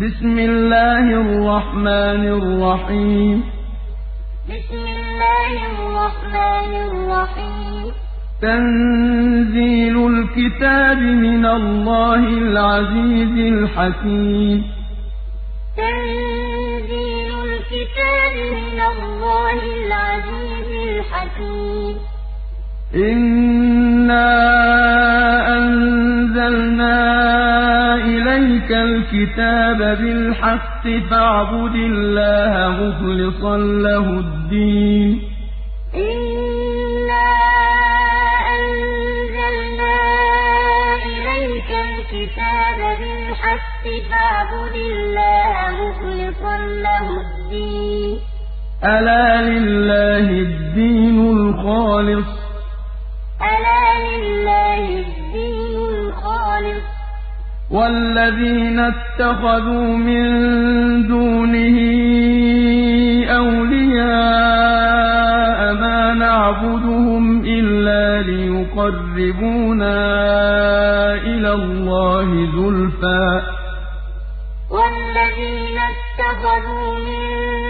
بسم الله الرحمن الرحيم. بسم الله الرحمن الرحيم. تنزيل الكتاب من الله العزيز الحكيم. تنزيل الكتاب من الله العزيز الحكيم. إنا أنزلنا إليك الكتاب بالحق فاعبد الله مخلصا له الدين. إنا أنزلنا إليك الكتاب بالحق فاعبد الله مخلصا له الدين. ألا لله الدين الخالص؟ ألا لله الدين الخالص. والذين اتخذوا من دونه أولياء ما نعبدهم إلا ليقربونا إلى الله زلفى. والذين اتخذوا من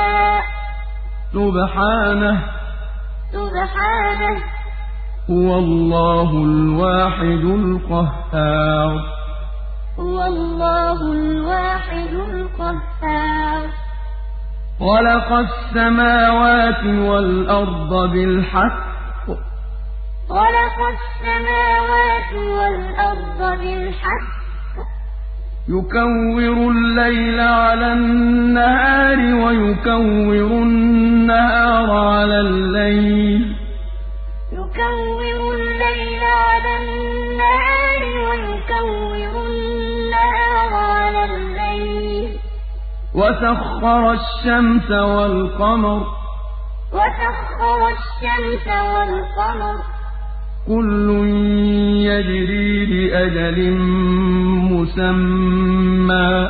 سبحانه سبحانه. هو الله الواحد القهار. هو الله الواحد القهار. خلق السماوات والأرض بالحق. خلق السماوات والأرض بالحق. يكور الليل على النهار ويكور النهار على الليل. يكور الليل على النهار ويكور النهار على الليل. وسخر الشمس والقمر. وسخر الشمس والقمر. كل يجري لأجل مسمى.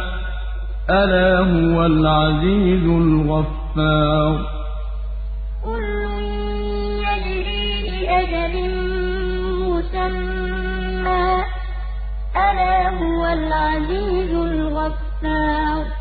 ألا هو العزيز الغفار. كل يجري لأجل مسمى. ألا هو العزيز الغفار.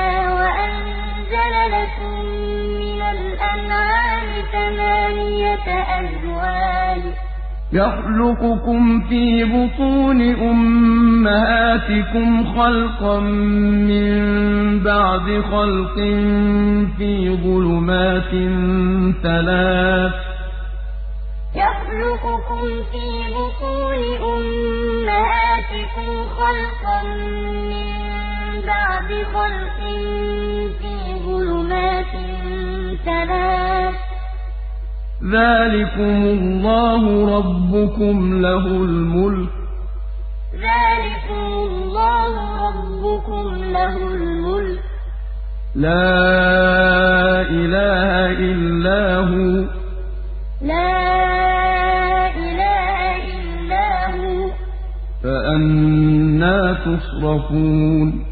ثمانية أزواج. يخلقكم في بطون أمهاتكم خلقا من بعد خلق في ظلمات ثلاث. يخلقكم في بطون أمهاتكم خلقا من بعد خلق في ظلمات ثلاث. ذلكم الله ربكم له الملك لا إله إلا هو لا إله إلا هو فأنا تصرفون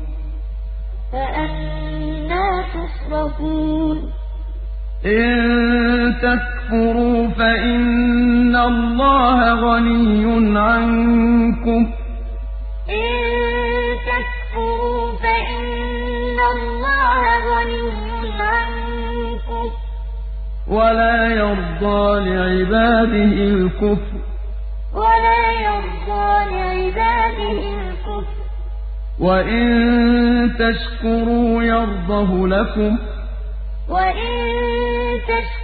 فأنا تصرفون إن تكفروا فإن الله غني عنكم. إن تكفروا فإن الله غني عنكم. ولا يرضى لعباده الكفر. وإن تشكروا يرضه لكم. وإن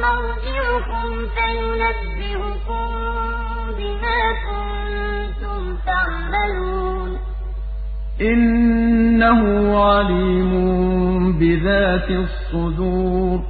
مرجعكم فينبئكم بما كنتم تعملون. إنه عليم بذات الصدور.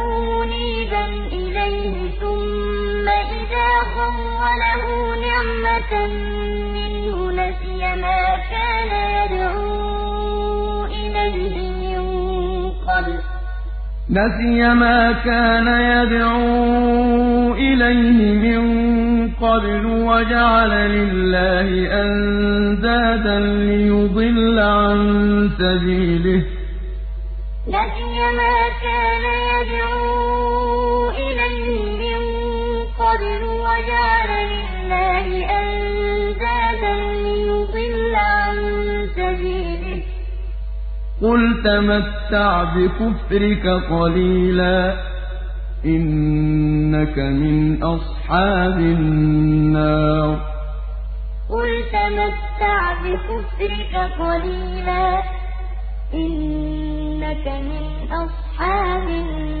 إذا خوله نعمة منه نسي ما كان يدعو إليه من قبل. نسي ما كان يدعو إليه من قبل وجعل لله أندادا ليضل عن سبيله. نسي ما كان يدعو إليه من قبل وجعل لله أندادا ليضل عن سبيله. قل تمتع بكفرك قليلا إنك من أصحاب النار. قل تمتع بكفرك قليلا إنك من أصحاب النار.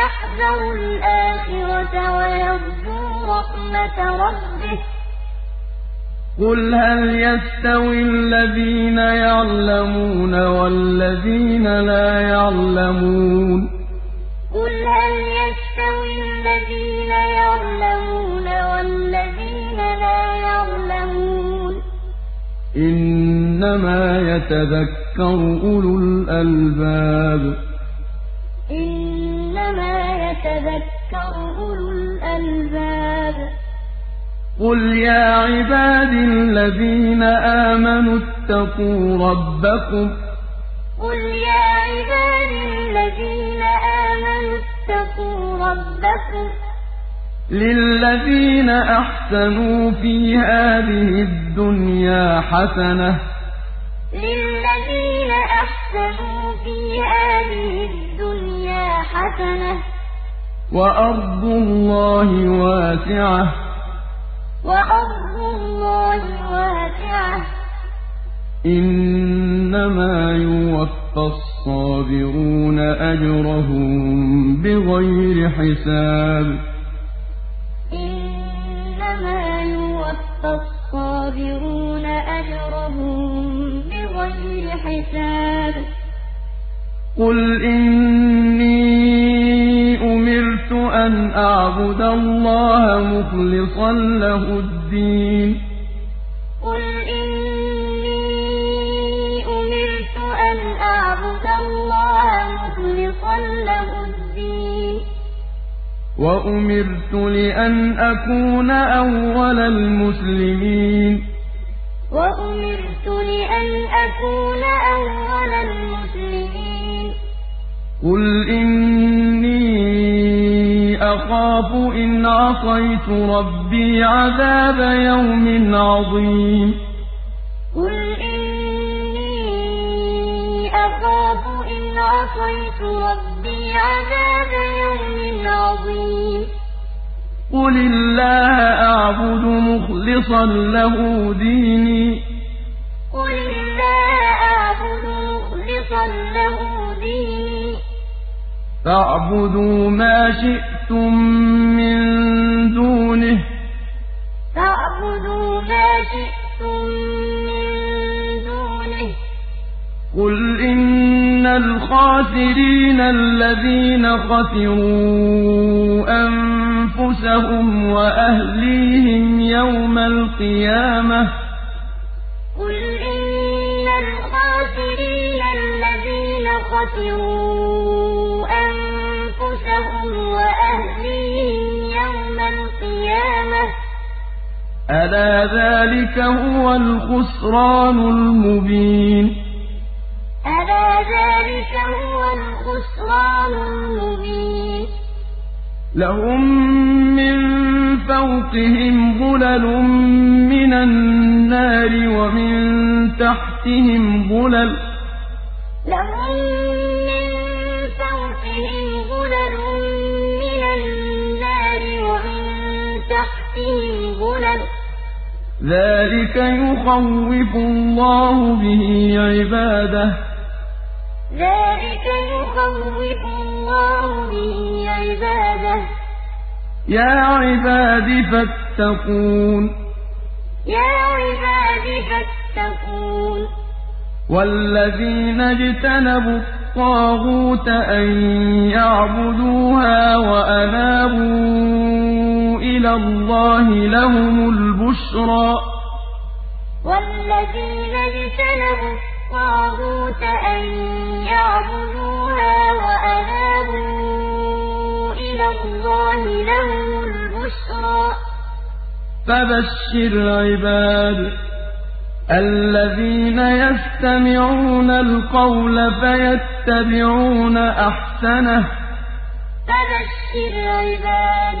يَحْذَرُ الْآخِرَةَ وَيَرْجُو رَحْمَةَ رَبِّهِ ۗ. قُلْ هَلْ يَسْتَوِي الَّذِينَ يَعْلَمُونَ وَالَّذِينَ لَا يَعْلَمُونَ؟ إِنَّمَا يَتَذَكَّرُ أُولُو الْأَلْبَابِ. يَتَذَكَّرُ أُولُو الْأَلْبَابِ قُلْ يَا عِبَادِي الَّذِينَ آمَنُوا اتَّقُوا رَبَّكُمْ قُلْ يَا عِبَادِي الَّذِينَ آمَنُوا اتَّقُوا رَبَّكُمْ لِلَّذِينَ أَحْسَنُوا فِي هَٰذِهِ الدُّنْيَا حَسَنَةٌ ۗ لِّلَّذِينَ أَحْسَنُوا فِي هَٰذِهِ الدُّنْيَا حَسَنَةٌ ۗ وَأَرْضُ اللَّهِ وَاسِعَةٌ ۗ. وَأَرْضُ اللَّهِ وَاسِعَةٌ ۗ إِنَّمَا يُوَفَّى الصَّابِرُونَ أَجْرَهُم بِغَيْرِ حِسَابٍ. إِنَّمَا يُوَفَّى الصَّابِرُونَ أَجْرَهُم بِغَيْرِ حِسَابٍ. قُلْ إِنِّي أُمِرْتُ أَنْ أَعْبُدَ اللَّهَ مُخْلِصًا لَّهُ الدِّينَ. قل إني أمرت أن أعبد الله مخلصا له الدين. وأمرت لأن أكون أول المسلمين. وأمرت لأن أكون أول المسلمين. قل إني أخاف إن عصيت ربي عذاب يوم عظيم قل إني أخاف إن عصيت ربي عذاب يوم عظيم قل الله أعبد مخلصا له ديني فاعبدوا ما شئتم من دونه. فاعبدوا ما شئتم من دونه. قل إن الخاسرين الذين خسروا أنفسهم وأهليهم يوم القيامة. قل إن الخاسرين الذين خسروا ألا ذلك هو الخسران المبين؟ ألا ذلك هو الخسران المبين؟ لهم من فوقهم ظلل من النار ومن تحتهم ظلل. لهم ذلك يخوف الله به عباده. ذلك يخوف الله به عباده. يا عباد فاتقون. يا عباد فاتقون. والذين اجتنبوا الطاغوت أن يعبدوها وأنابوا إلى الله لهم البشرى. والذين اجتنبوا الطاغوت أن يعبدوها وأنابوا إلى الله لهم البشرى. فبشر عباد الذين يستمعون القول فيتبعون أحسنه. فبشر عباد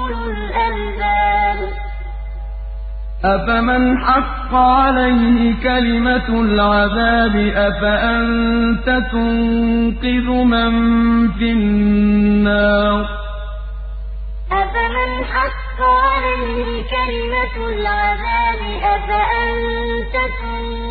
أفمن حق عليه كلمة العذاب أفأنت تنقذ من في النار أفمن حق عليه كلمة العذاب أفأنت تنقذ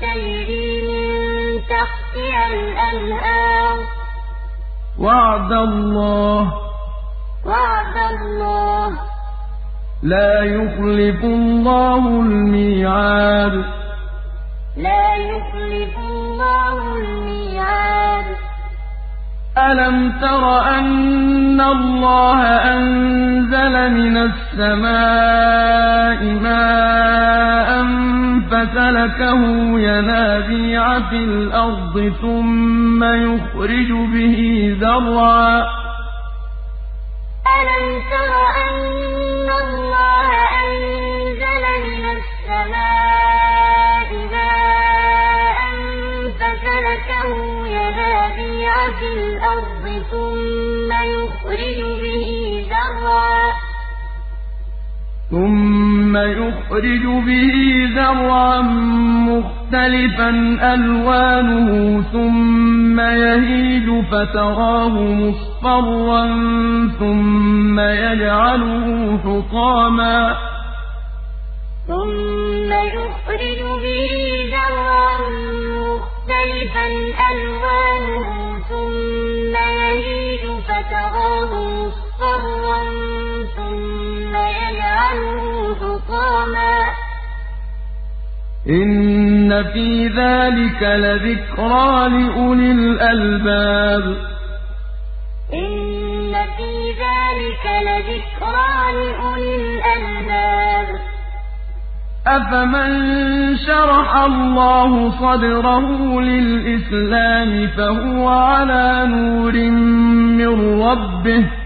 تجري من تحتها الأنهار وعد الله لا يخلف الله الميعاد ألم تر أن الله أنزل من السماء ماء فسلكه ينابيع في الأرض ثم يخرج به زرعا ألم تر أن الله أنزل من السماء ماء فسلكه ينابيع في الأرض ثم يخرج به زرعا ثم مُّخْتَلِفًا أَلْوَانُهُ ثُمَّ يَهِيجُ فَتَرَاهُ مُصْفَرًّا ثُمَّ يَجْعَلُهُ حُطَامًا ۚ ثُمَّ يُخْرِجُ بِهِ زَرْعًا مُّخْتَلِفًا أَلْوَانُهُ ثُمَّ يَهِيجُ فَتَرَاهُ مُصْفَرًّا ثُمَّ يَجْعَلُهُ حُطَامًا ۚ. إِنَّ فِي ذَٰلِكَ لَذِكْرَىٰ لِأُولِي الْأَلْبَابِ. إِنَّ فِي ذَٰلِكَ لَذِكْرَىٰ لِأُولِي الْأَلْبَابِ. أَفَمَن شَرَحَ اللَّهُ صَدْرَهُ لِلْإِسْلَامِ فَهُوَ عَلَىٰ نُورٍ مِّن رَّبِّهِ ۚ.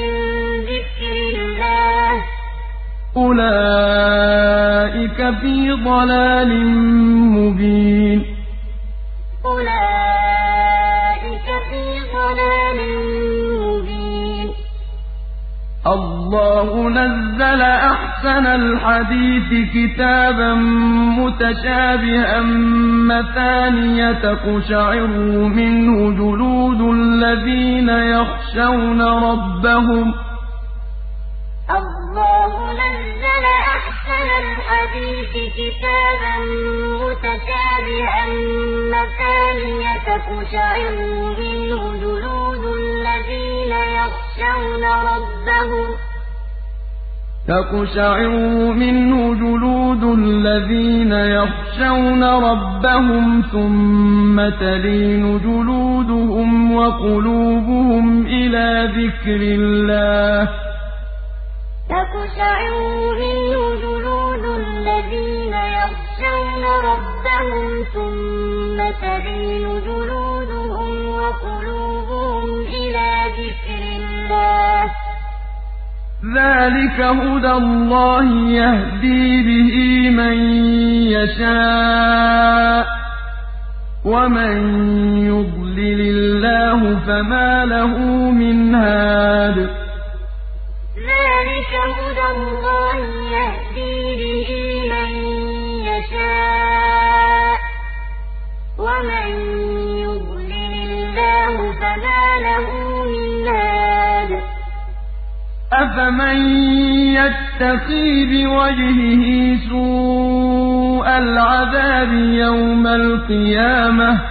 أُولَٰئِكَ فِي ضَلَالٍ مُّبِينٍ أُولَٰئِكَ فِي ضَلَالٍ مُّبِينٍ اللَّهُ نَزَّلَ أَحْسَنَ الْحَدِيثِ كِتَابًا مُّتَشَابِهًا مَّثَانِيَ تَقْشَعِرُّ مِنْهُ جُلُودُ الَّذِينَ يَخْشَوْنَ رَبَّهُمْ ۚ كِتَابًا مُّتَشَابِهًا مَّثَانِيَ تَقْشَعِرُّ مِنْهُ جُلُودُ الَّذِينَ يَخْشَوْنَ رَبَّهُمْ ۚ. تَقْشَعِرُّ مِنْهُ جُلُودُ الَّذِينَ يَخْشَوْنَ رَبَّهُمْ ثُمَّ تَلِينُ جُلُودُهُمْ وَقُلُوبُهُمْ إِلَىٰ ذِكْرِ اللَّهِ ۚ. تَقْشَعِرُّ مِنْهُ جُلُودُ الَّذِينَ يَخْشَوْنَ رَبَّهُمْ ثُمَّ تَلِينُ جُلُودُهُمْ وَقُلُوبُهُمْ إِلَىٰ ذِكْرِ اللَّهِ ۚ. ذَٰلِكَ هُدَى اللَّهِ يَهْدِي بِهِ مَن يَشَاءُ ۚ وَمَن يُضْلِلِ اللَّهُ فَمَا لَهُ مِنْ هَادٍ. يَشَاءُ ۚ. وَمَن يُضْلِلِ اللَّهُ فَمَا لَهُ مِنْ أَفَمَن يَتَّقِي بِوَجْهِهِ سُوءَ الْعَذَابِ يَوْمَ الْقِيَامَةِ ۚ؟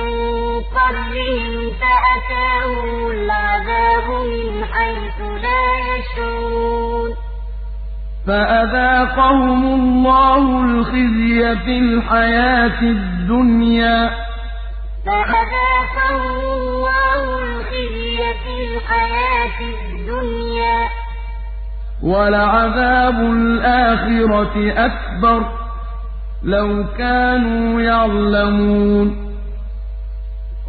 قَبْلِهِمْ فَأَتَاهُمُ الْعَذَابُ مِنْ حَيْثُ لَا يَشْعُرُونَ. فَأَذَاقَهُمُ اللَّهُ الْخِزْيَ فِي الْحَيَاةِ الدُّنْيَا ۖ. فَأَذَاقَهُمُ اللَّهُ الْخِزْيَ فِي الْحَيَاةِ الدُّنْيَا ۖ. وَلَعَذَابُ الْآخِرَةِ أَكْبَرُ ۚ. لَوْ كَانُوا يَعْلَمُونَ.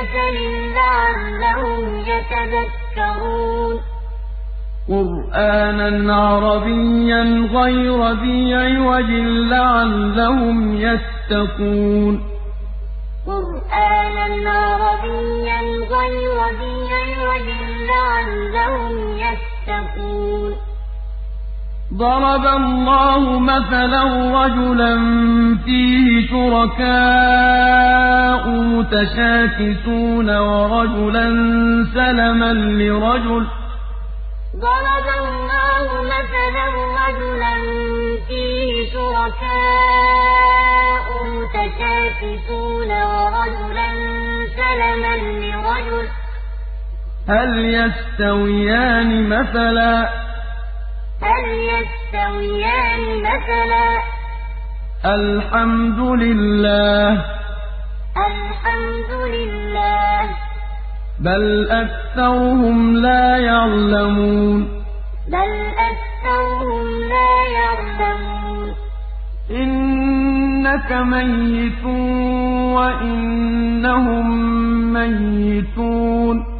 مَثَلٍ لَّعَلَّهُمْ يَتَذَكَّرُونَ قُرْآنًا عَرَبِيًّا غَيْرَ ذِي عِوَجٍ لَّعَلَّهُمْ يَتَّقُونَ قُرْآنًا عَرَبِيًّا غَيْرَ ذِي عِوَجٍ لَّعَلَّهُمْ يَتَّقُونَ ضَرَبَ اللَّهُ مَثَلًا رَّجُلًا فِيهِ شُرَكَاءُ مُتَشَاكِسُونَ وَرَجُلًا سَلَمًا لِّرَجُلٍ ضرب الله مثلا رجلا فيه شركاء متشاكسون ورجلا سلما لرجل هل يستويان مثلا هل يستويان مثلا؟ الحمد لله. الحمد لله بل أكثرهم لا يعلمون. بل أكثرهم لا يعلمون. إنك ميت وإنهم ميتون.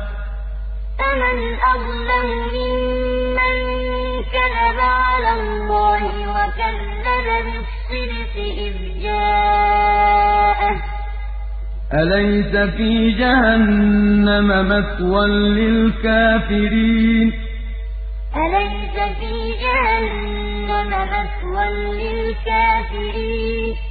فمن أظلم ممن كذب على الله وكذب بالصدق إذ جاءه. أليس في جهنم مثوى للكافرين؟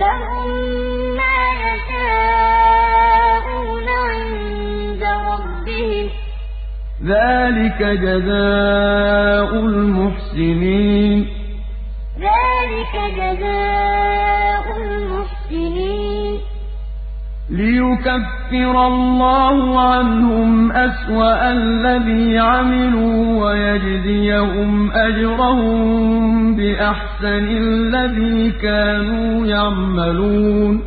لهم ما يشاءون عند ربهم. ذلك جزاء المحسنين. ذلك جزاء المحسنين. ليكفر الله عنهم أسوأ الذي عملوا ويجزيهم أجرهم بأحسن الذي كانوا يعملون.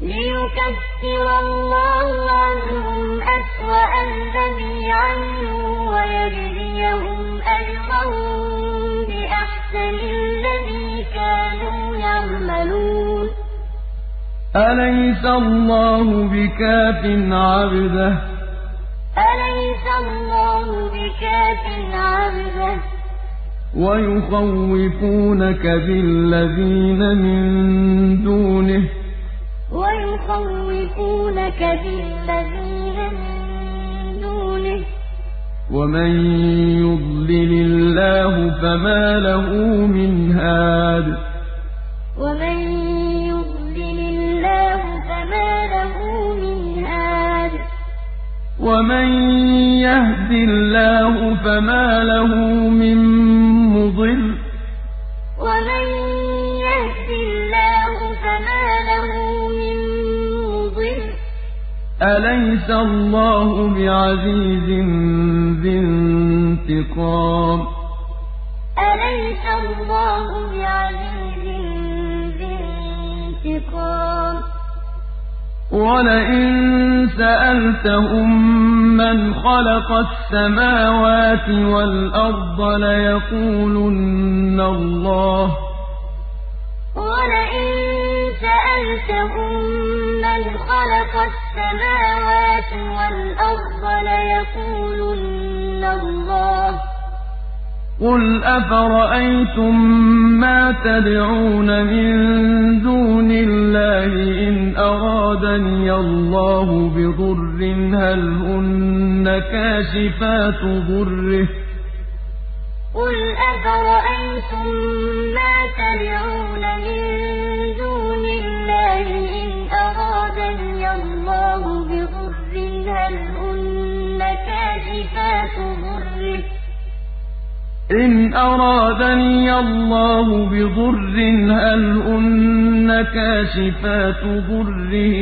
ليكفر الله عنهم أسوأ الذي عملوا ويجزيهم أجرهم بأحسن الذي كانوا يعملون. أليس الله بكاف عبده؟ أليس الله بكاف عبده؟ ويخوفونك بالذين من دونه. ويخوفونك بالذين من دونه. ومن يضلل الله فما له من هاد. ومن ومن يهد الله فما له من مضل ومن يهد الله فما له من مضل أليس الله بعزيز ذي انتقام أليس الله بعزيز ذي انتقام وَلَئِن سَأَلْتَهُم مَّنْ خَلَقَ السَّمَاوَاتِ وَالْأَرْضَ لَيَقُولُنَّ اللَّهُ ۚ قُلْ أَفَرَأَيْتُم مَّا تَدْعُونَ مِن دُونِ اللَّهِ إِنْ أَرَادَنِيَ اللَّهُ بِضُرٍّ هَلْ هُنَّ كَاشِفَاتُ ضُرِّهِ قُلْ أَفَرَأَيْتُم مَّا تَدْعُونَ مِن دُونِ اللَّهِ إِنْ أَرَادَنِيَ اللَّهُ بِضُرٍّ هَلْ هُنَّ كَاشِفَاتُ ضُرِّهِ إِنْ أَرَادَنِيَ اللَّهُ بِضُرٍّ هَلْ هُنَّ كَاشِفَاتُ ضُرِّهِ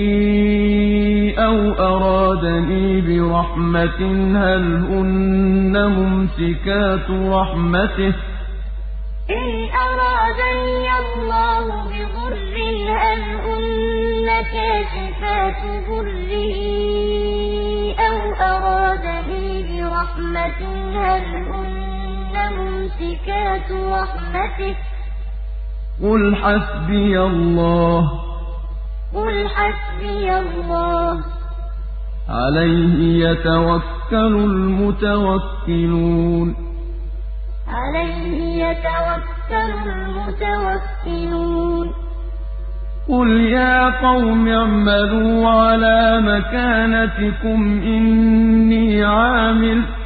أَوْ أَرَادَنِي بِرَحْمَةٍ هَلْ هُنَّ مُمْسِكَاتُ رَحْمَتِهِ ۚ؟ إِنْ أَرَادَنِيَ اللَّهُ بِضُرٍّ هَلْ هُنَّ كَاشِفَاتُ ضُرِّهِ أَوْ أَرَادَنِي بِرَحْمَةٍ هَلْ هُنَّ مُمْسِكَاتُ رَحْمَتِهِ ۚ. قُلْ حَسْبِيَ اللَّهُ ۖ. عَلَيْهِ يَتَوَكَّلُ الْمُتَوَكِّلُونَ. عَلَيْهِ يَتَوَكَّلُ الْمُتَوَكِّلُونَ. قُلْ يَا قَوْمِ اعْمَلُوا عَلَىٰ مَكَانَتِكُمْ إِنِّي عَامِلٌ ۖ. قُلْ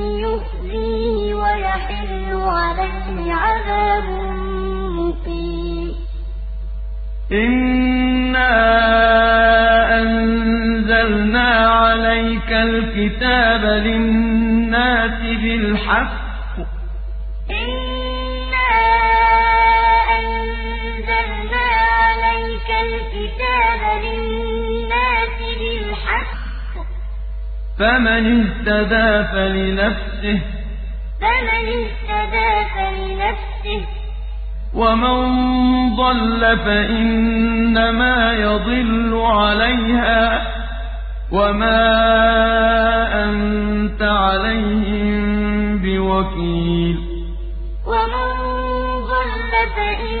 وَيَحِلُّ عَلَيْهِ عَذَابٌ مُّقِيمٌ. إِنَّا أَنزَلْنَا عَلَيْكَ الْكِتَابَ لِلنَّاسِ بِالْحَقِّ ۖ فَمَنِ اهْتَدَىٰ فَلِنَفْسِهِ ۖ فَمَنِ اهْتَدَىٰ فَلِنَفْسِهِ ۖ. وَمَن ضَلَّ فَإِنَّمَا يَضِلُّ عَلَيْهَا ۖ. وَمَا أَنتَ عَلَيْهِم بِوَكِيلٍ. وَمَن ضَلَّ فَإِنَّمَا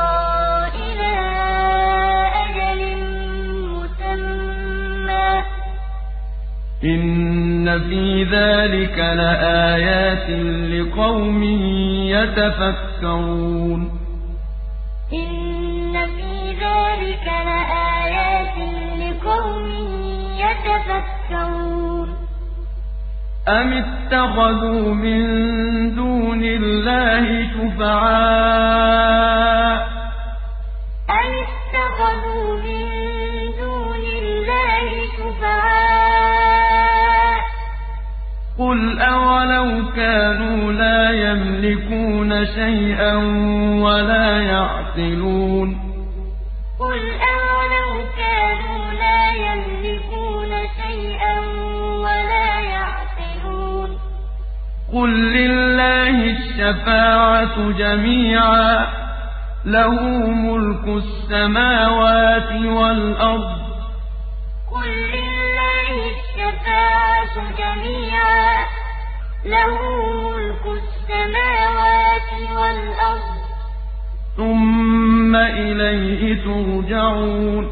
إِنَّ فِي ذَٰلِكَ لَآيَاتٍ لِّقَوْمٍ يَتَفَكَّرُونَ إِنَّ فِي ذَٰلِكَ لَآيَاتٍ لِّقَوْمٍ يَتَفَكَّرُونَ أَمِ اتَّخَذُوا مِن دُونِ اللَّهِ شُفَعَاءَ ۚ قُلْ أَوَلَوْ كَانُوا لَا يَمْلِكُونَ شَيْئًا وَلَا يَعْقِلُونَ قُلْ أَوَلَوْ كَانُوا لَا يَمْلِكُونَ شَيْئًا وَلَا يَعْقِلُونَ قُل لِّلَّهِ الشَّفَاعَةُ جَمِيعًا ۖ لَّهُ مُلْكُ السَّمَاوَاتِ وَالْأَرْضِ ۚ ثُمَّ إِلَيْهِ تُرْجَعُونَ.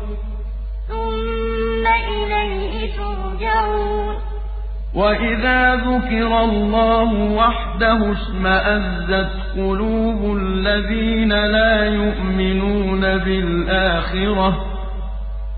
تُرْجَعُونَ. وَإِذَا ذُكِرَ اللَّهُ وَحْدَهُ اشْمَأَزَّتْ قُلُوبُ الَّذِينَ لَا يُؤْمِنُونَ بِالْآخِرَةِ ۖ.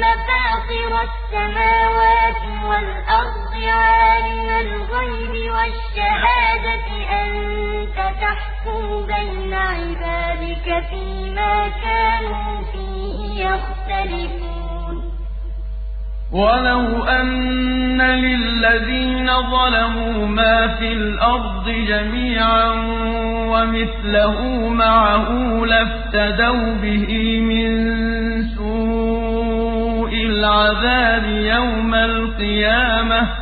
فَاطِرَ السَّمَاوَاتِ وَالْأَرْضِ عَالِمَ الْغَيْبِ وَالشَّهَادَةِ أَنتَ تَحْكُمُ بَيْنَ عِبَادِكَ فِيمَا كَانُوا فِيهِ يَخْتَلِفُونَ. وَلَوْ أَنَّ لِلَّذِينَ ظَلَمُوا مَا فِي الْأَرْضِ جَمِيعًا وَمِثْلَهُ مَعَهُ لَافْتَدَوْا بِهِ مِن سُوءِ الْعَذَابِ يَوْمَ الْقِيَامَةِ ۚ.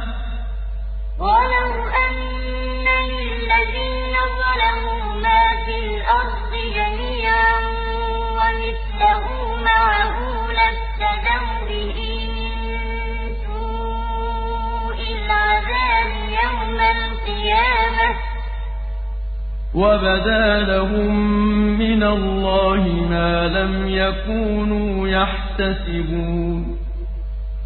وَلَوْ أَنَّ لِلَّذِينَ ظَلَمُوا مَا فِي الْأَرْضِ جَمِيعًا وَمِثْلَهُ مَعَهُ لَافْتَدَوْا بِهِ مِن سُوءِ الْعَذَابِ يَوْمَ الْقِيَامَةِ ۚ. وَبَدَا لَهُم مِّنَ اللَّهِ مَا لَمْ يَكُونُوا يَحْتَسِبُونَ.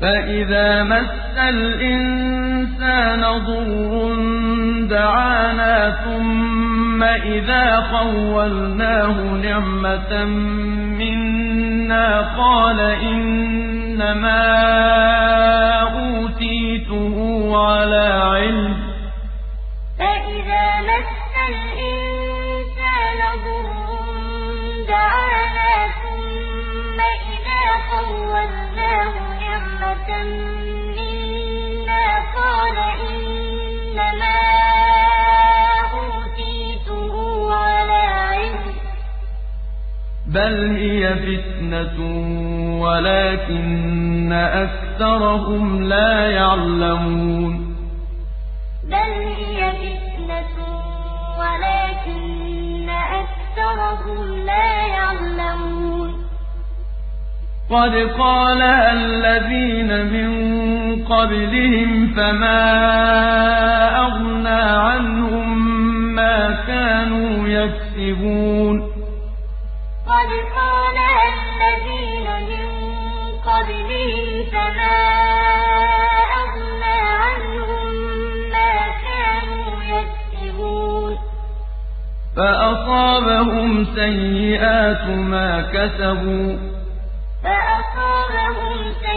فَإِذَا مَسَّ الْإِنسَانَ ضُرٌّ دَعَانَا ثُمَّ إِذَا خَوَّلْنَاهُ نِعْمَةً مِّنَّا قَالَ إِنَّمَا أُوتِيتُهُ عَلَىٰ عِلْمٍ ۚ نِعْمَةً مِّنَّا قَالَ إِنَّمَا أُوتِيتُهُ عَلَىٰ عِلْمٍ ۚ. بَلْ هِيَ فِتْنَةٌ وَلَٰكِنَّ أَكْثَرَهُمْ لَا يَعْلَمُونَ. بَلْ هِيَ فِتْنَةٌ وَلَٰكِنَّ أَكْثَرَهُمْ لَا يَعْلَمُونَ قَدْ قَالَهَا الَّذِينَ مِن قَبْلِهِمْ فَمَا أَغْنَىٰ عَنْهُم مَّا كَانُوا يَكْسِبُونَ. قَدْ قَالَهَا الَّذِينَ مِن قَبْلِهِمْ فَمَا أَغْنَىٰ عَنْهُم مَّا كَانُوا يَكْسِبُونَ. فَأَصَابَهُمْ سَيِّئَاتُ مَا كَسَبُوا ۚ.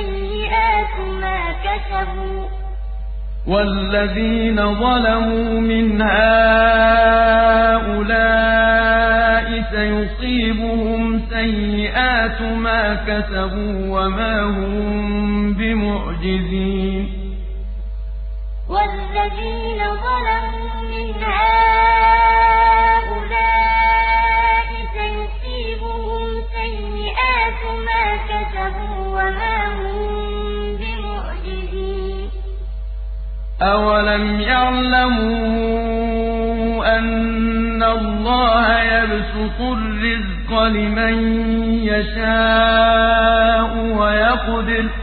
سَيِّئَاتُ مَا كَسَبُوا ۚ. وَالَّذِينَ ظَلَمُوا مِنْ هَٰؤُلَاءِ سَيُصِيبُهُمْ سَيِّئَاتُ مَا كَسَبُوا وَمَا هُم بِمُعْجِزِينَ. وَالَّذِينَ ظَلَمُوا مِنْ هَٰؤُلَاءِ سَيُصِيبُهُمْ سَيِّئَاتُ مَا كَسَبُوا وَمَا أَوَلَمْ يَعْلَمُوا أَنَّ اللَّهَ يَبْسُطُ الرِّزْقَ لِمَن يَشَاءُ وَيَقْدِرُ ۚ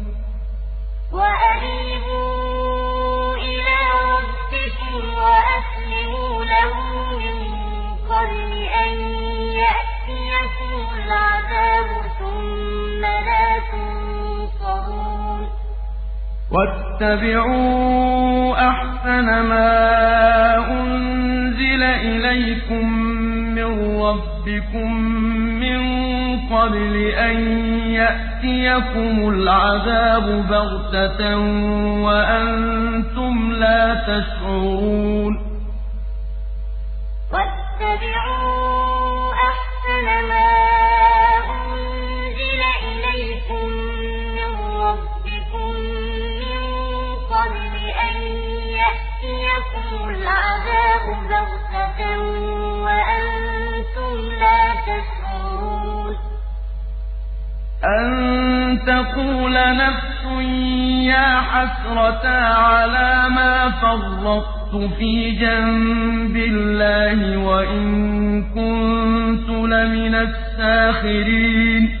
وَاتَّبِعُوا أَحْسَنَ مَا أُنزِلَ إِلَيْكُم مِّن رَّبِّكُم مِّن قَبْلِ أَن يَأْتِيَكُمُ الْعَذَابُ بَغْتَةً وَأَنتُمْ لَا تَشْعُرُونَ أَن تَقُولَ نَفْسٌ يَا حَسْرَتَا عَلَىٰ مَا فَرَّطتُ فِي جَنبِ اللَّهِ وَإِن كُنتُ لَمِنَ السَّاخِرِينَ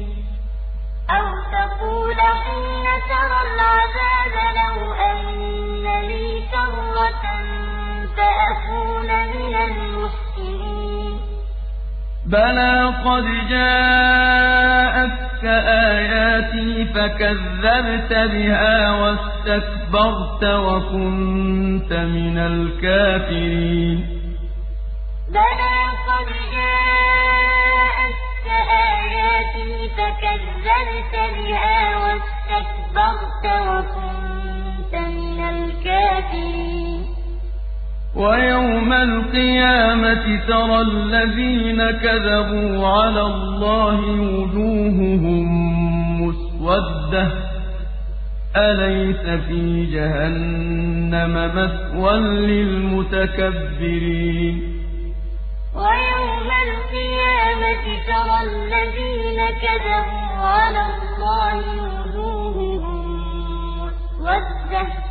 مِنَ بَلَىٰ قَدْ جَاءَتْكَ آيَاتِي فَكَذَّبْتَ بِهَا وَاسْتَكْبَرْتَ وَكُنتَ مِنَ الْكَافِرِينَ. بَلَىٰ قَدْ جَاءَتْكَ آيَاتِي فَكَذَّبْتَ بِهَا وَاسْتَكْبَرْتَ وَكُنتَ مِنَ الْكَافِرِينَ. وَيَوْمَ الْقِيَامَةِ تَرَى الَّذِينَ كَذَبُوا عَلَى اللَّهِ وُجُوهُهُم مُّسْوَدَّةٌ ۚ. أَلَيْسَ فِي جَهَنَّمَ مَثْوًى لِّلْمُتَكَبِّرِينَ؟ وَيَوْمَ الْقِيَامَةِ تَرَى الَّذِينَ كَذَبُوا عَلَى اللَّهِ وُجُوهُهُم مُّسْوَدَّةٌ ۚ.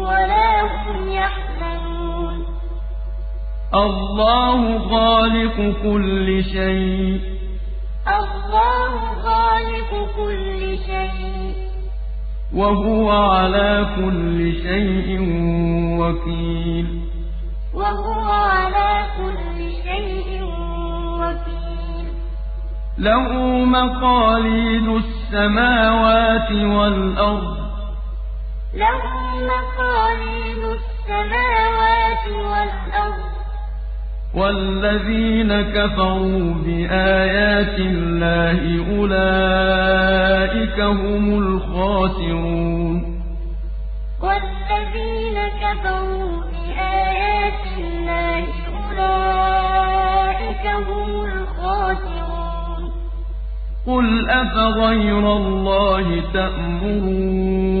وَلَا هُمْ يَحْزَنُونَ. اللَّهُ خَالِقُ كُلِّ شَيْءٍ. الله خالق كل شيء. وهو على كل شيء وكيل. وهو على كل شيء وكيل. له مقاليد السماوات والأرض. له مقاليد السماوات والأرض. والذين كفروا بآيات الله أولئك هم الخاسرون. والذين كفروا بآيات الله أولئك هم الخاسرون. قل أفغير الله تأمروني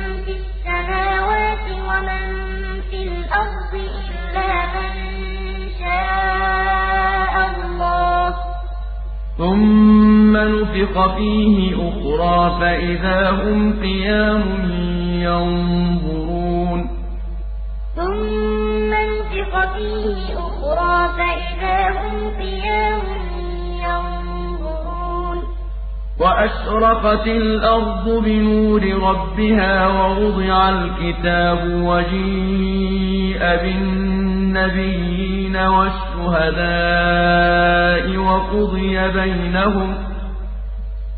السماوات ومن في الأرض إلا من شاء الله. ثم نفخ فيه أخرى فإذا هم قيام ينظرون. ثم نفخ فيه أخرى فإذا هم قيام ينظرون وأشرقت الأرض بنور ربها ووضع الكتاب وجيء بالنبيين والشهداء وقضي بينهم.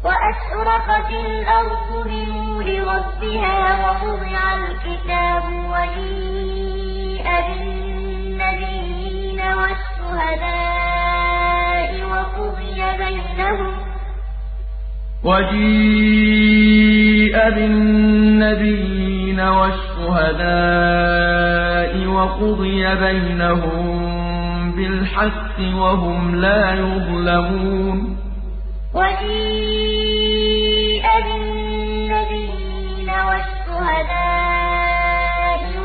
وأشرقت الأرض بنور ربها ووضع الكتاب وجيء بالنبيين والشهداء وقضي بينهم. وجيء بالنبيين والشهداء وقضي بينهم بالحق وهم لا يظلمون. وجيء بالنبيين والشهداء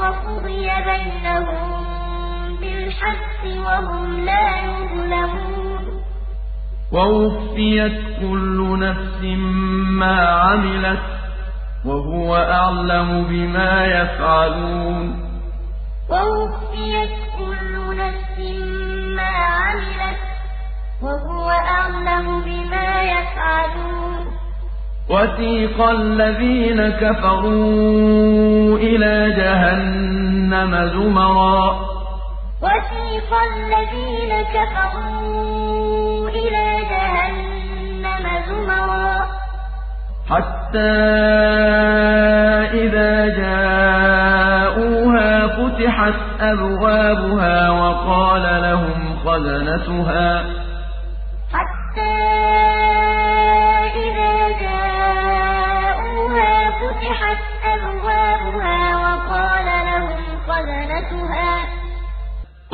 وقضي بينهم بالحق وهم لا ووفيت كل نفس ما عملت وهو أعلم بما يفعلون. ووفيت كل نفس ما عملت وهو أعلم بما يفعلون. وسيق الذين كفروا إلى جهنم زمرا. وسيق الذين كفروا إلى زمرا حتى إذا جاءوها فتحت أبوابها وقال لهم خزنتها.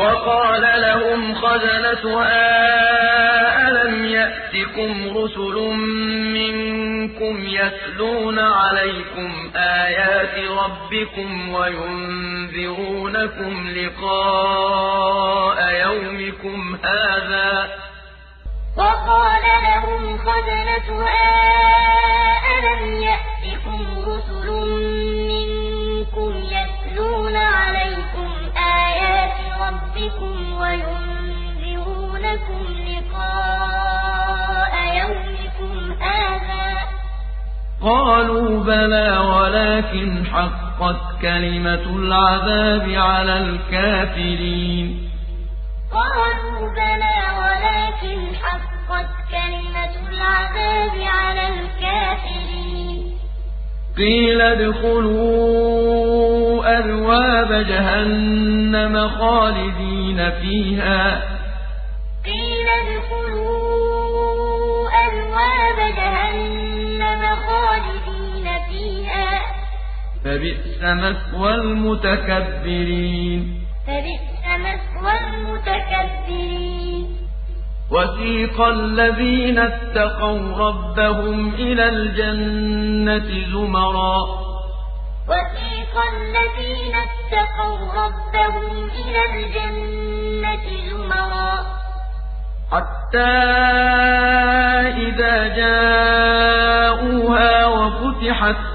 وقال لهم خزنتها ألم يأتكم رسل منكم يتلون عليكم آيات ربكم وينذرونكم لقاء يومكم هذا وقال لهم خزنتها ألم يأتكم كلمة العذاب على الكافرين. قالوا بلى ولكن حقت كلمة العذاب على الكافرين. قيل ادخلوا أبواب جهنم خالدين فيها. قيل ادخلوا أبواب جهنم خالدين فيها. فبئس مثوى المتكبرين فبئس مثوى المتكبرين وسيق الذين اتقوا ربهم إلى الجنة زمرا. وسيق الذين اتقوا ربهم إلى الجنة زمرا. حتى إذا جاءوها وفتحت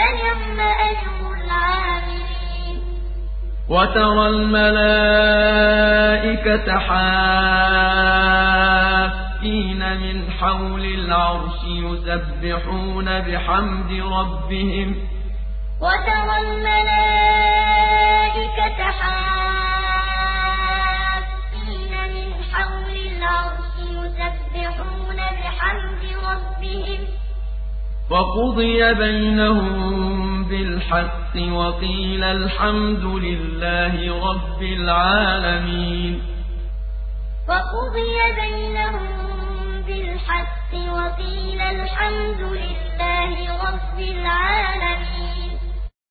فنعم أجر العاملين وترى الملائكة حافين من حول العرش يسبحون بحمد ربهم وترى الملائكة حافين وقضي بينهم بالحق وقيل الحمد لله رب العالمين. وقضي بينهم بالحق وقيل الحمد لله رب العالمين.